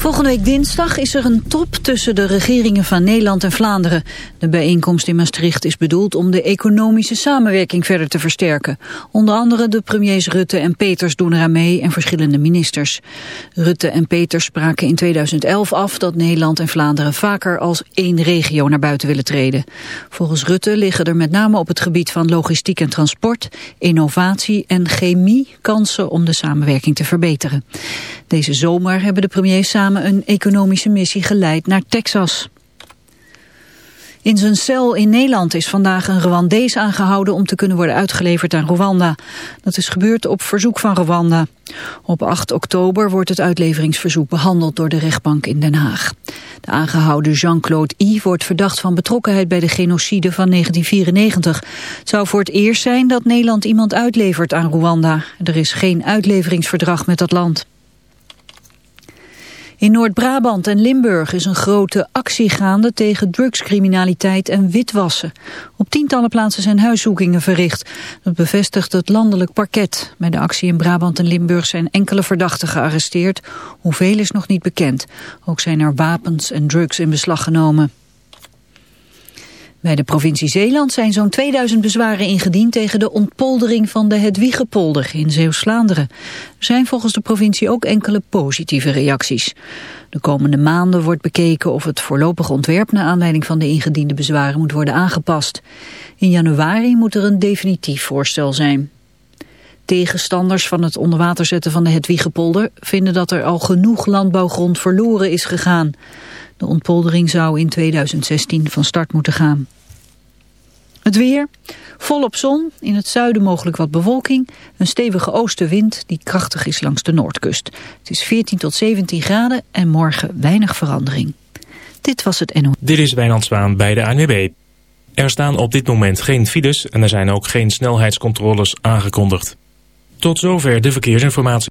Volgende week dinsdag is er een top tussen de regeringen van Nederland en Vlaanderen. De bijeenkomst in Maastricht is bedoeld om de economische samenwerking verder te versterken. Onder andere de premiers Rutte en Peters doen eraan mee en verschillende ministers. Rutte en Peters spraken in 2011 af dat Nederland en Vlaanderen vaker als één regio naar buiten willen treden. Volgens Rutte liggen er met name op het gebied van logistiek en transport, innovatie en chemie kansen om de samenwerking te verbeteren. Deze zomer hebben de premiers samen een economische missie geleid naar Texas. In zijn cel in Nederland is vandaag een Rwandees aangehouden om te kunnen worden uitgeleverd aan Rwanda. Dat is gebeurd op verzoek van Rwanda. Op 8 oktober wordt het uitleveringsverzoek behandeld door de rechtbank in Den Haag. De aangehouden Jean-Claude I wordt verdacht van betrokkenheid bij de genocide van 1994. Het zou voor het eerst zijn dat Nederland iemand uitlevert aan Rwanda. Er is geen uitleveringsverdrag met dat land. In Noord-Brabant en Limburg is een grote actie gaande tegen drugscriminaliteit en witwassen. Op tientallen plaatsen zijn huiszoekingen verricht. Dat bevestigt het landelijk parket. Bij de actie in Brabant en Limburg zijn enkele verdachten gearresteerd. Hoeveel is nog niet bekend. Ook zijn er wapens en drugs in beslag genomen. Bij de provincie Zeeland zijn zo'n 2000 bezwaren ingediend tegen de ontpoldering van de Hedwiegepolder in Zeeuws-Vlaanderen. Er zijn volgens de provincie ook enkele positieve reacties. De komende maanden wordt bekeken of het voorlopige ontwerp naar aanleiding van de ingediende bezwaren moet worden aangepast. In januari moet er een definitief voorstel zijn. Tegenstanders van het onderwater zetten van de Hedwiegepolder vinden dat er al genoeg landbouwgrond verloren is gegaan. De ontpoldering zou in 2016 van start moeten gaan. Het weer, volop zon, in het zuiden mogelijk wat bewolking, een stevige oostenwind die krachtig is langs de noordkust. Het is 14 tot 17 graden en morgen weinig verandering. Dit was het NO. Dit is Wijnand Zwaan bij de ANWB. Er staan op dit moment geen files en er zijn ook geen snelheidscontroles aangekondigd. Tot zover de verkeersinformatie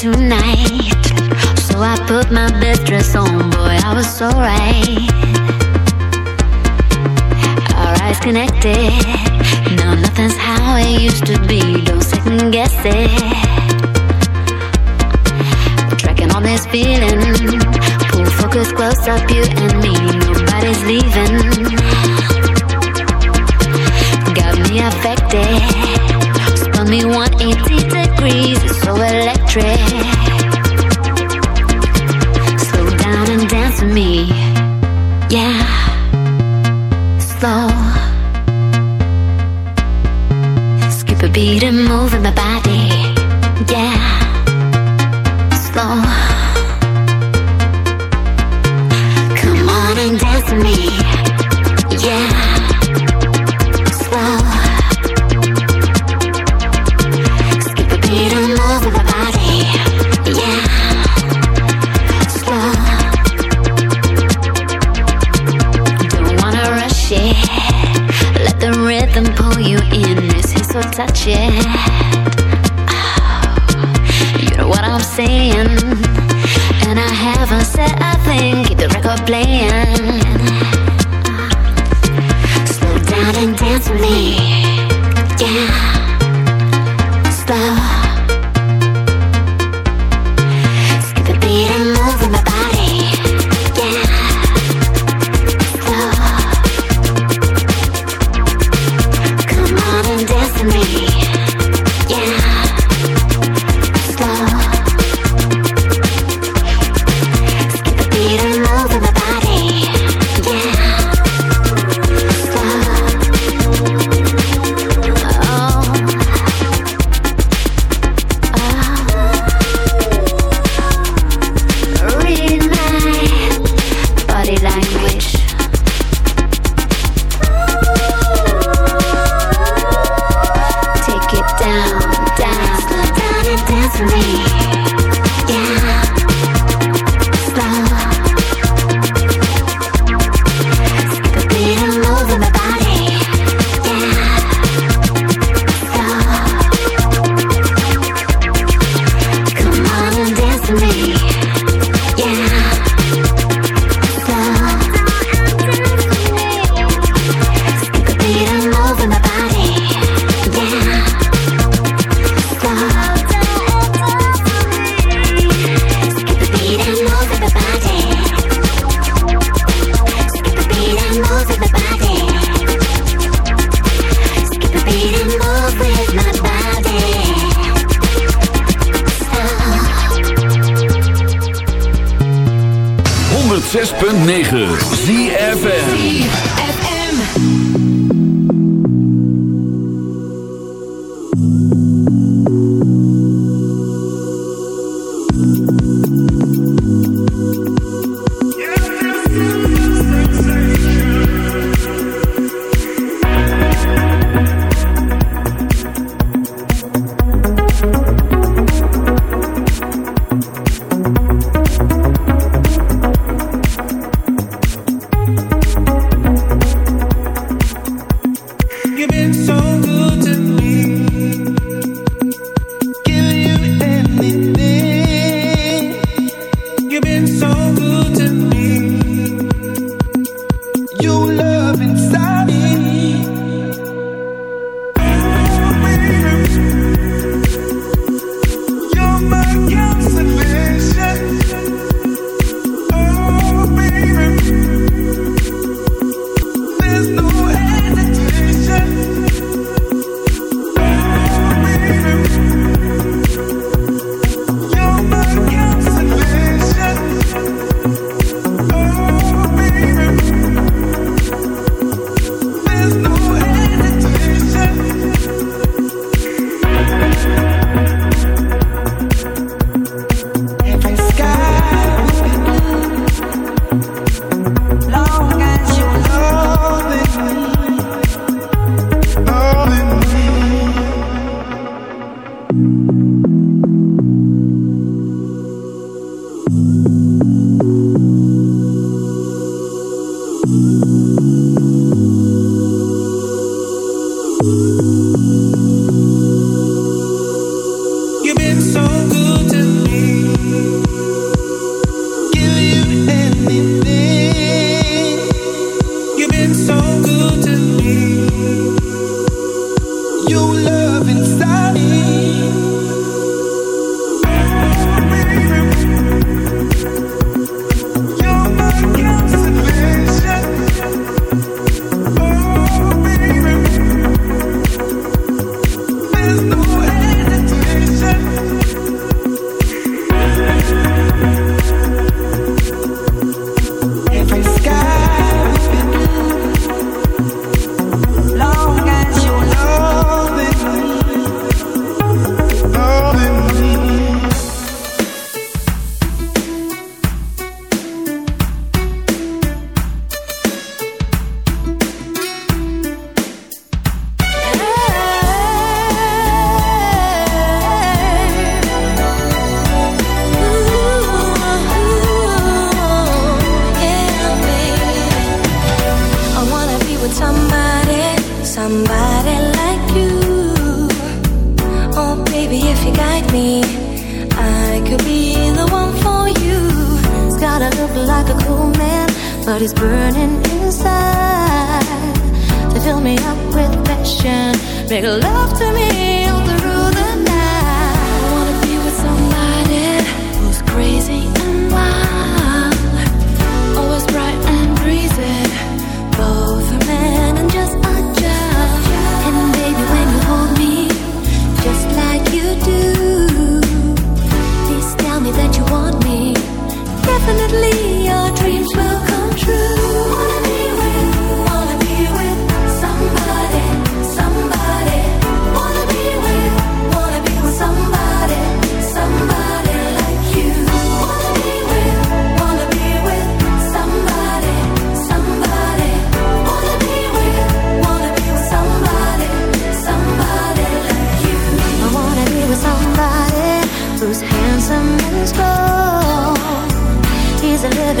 tonight. So I put my best dress on, boy, I was so right. Our eyes connected. Now nothing's how it used to be. Don't second guess it. Tracking on this feeling. Pull focus close up, you and me. Nobody's leaving. Got me affected me 180 degrees, it's so electric. Slow down and dance with me, yeah. Slow. Skip a beat and move in my body, yeah. Slow. Come on and dance with me. for me.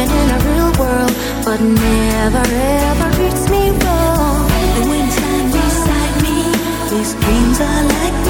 living in a real world, but never ever treats me wrong. The wind beside me, these dreams are like.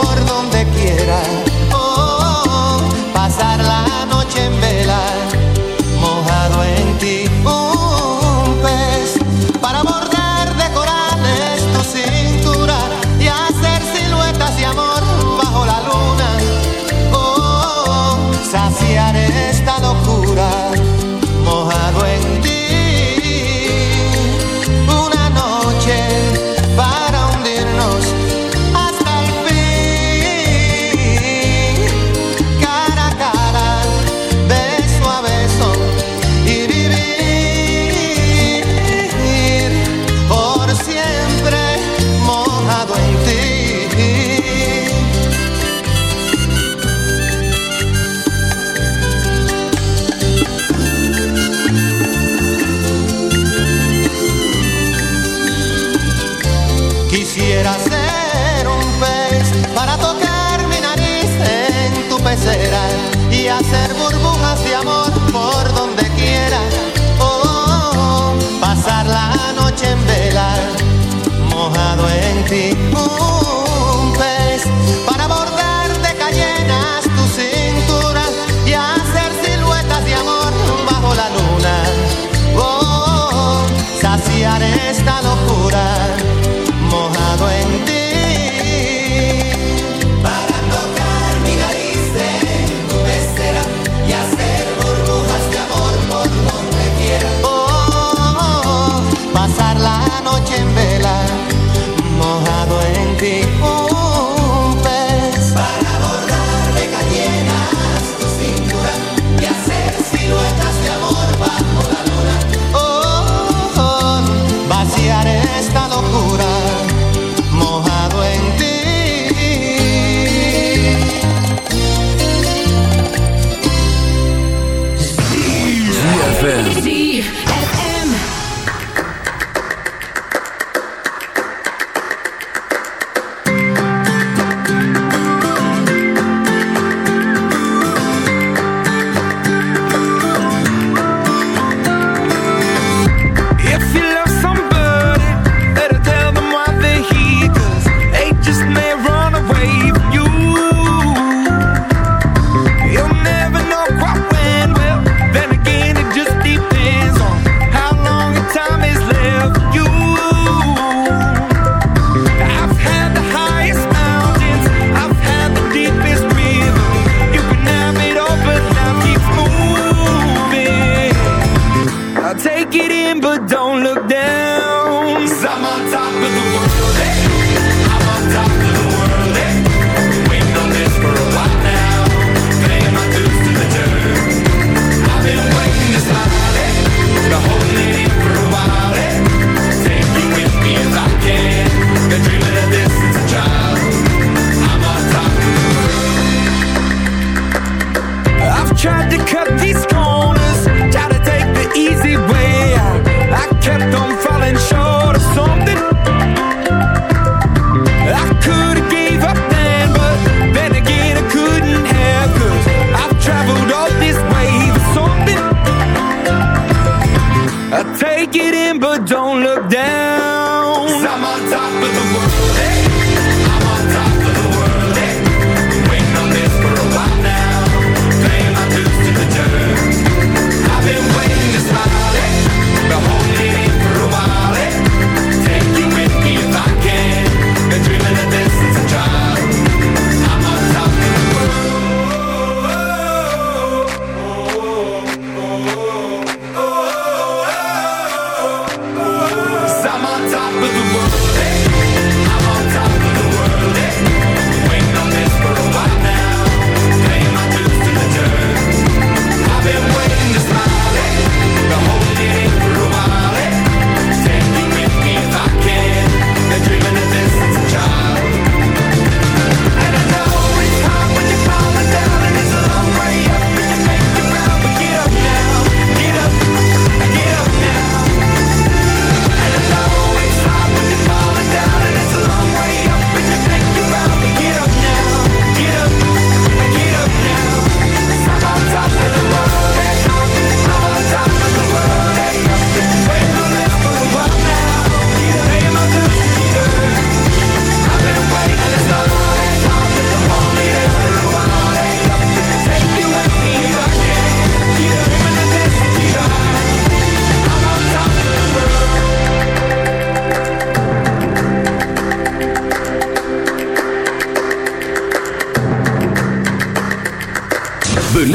ti. Oh,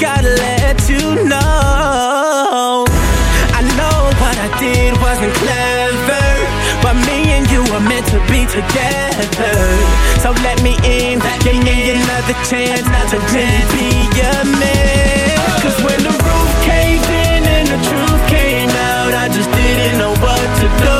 Gotta let you know. I know what I did wasn't clever, but me and you were meant to be together. So let me in, give me another chance to really be your man. Cause when the roof caved in and the truth came out, I just didn't know what to do.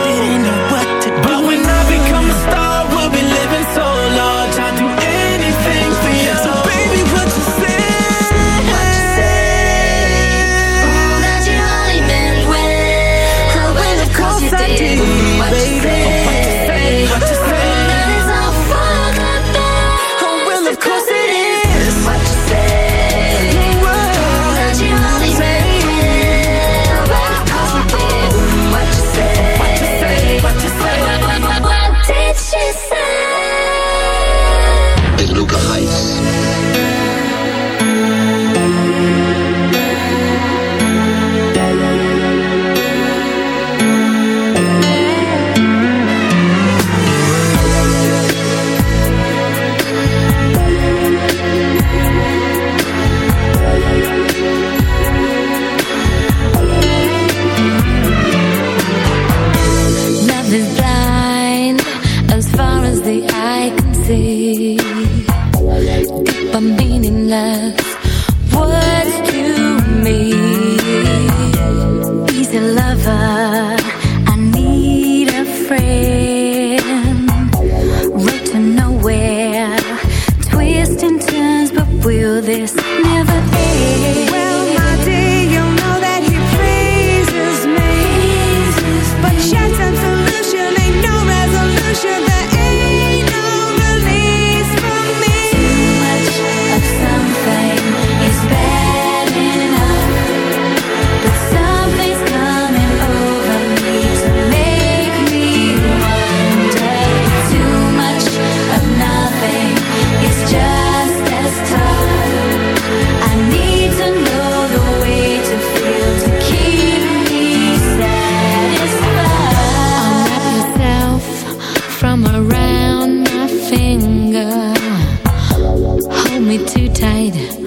tide.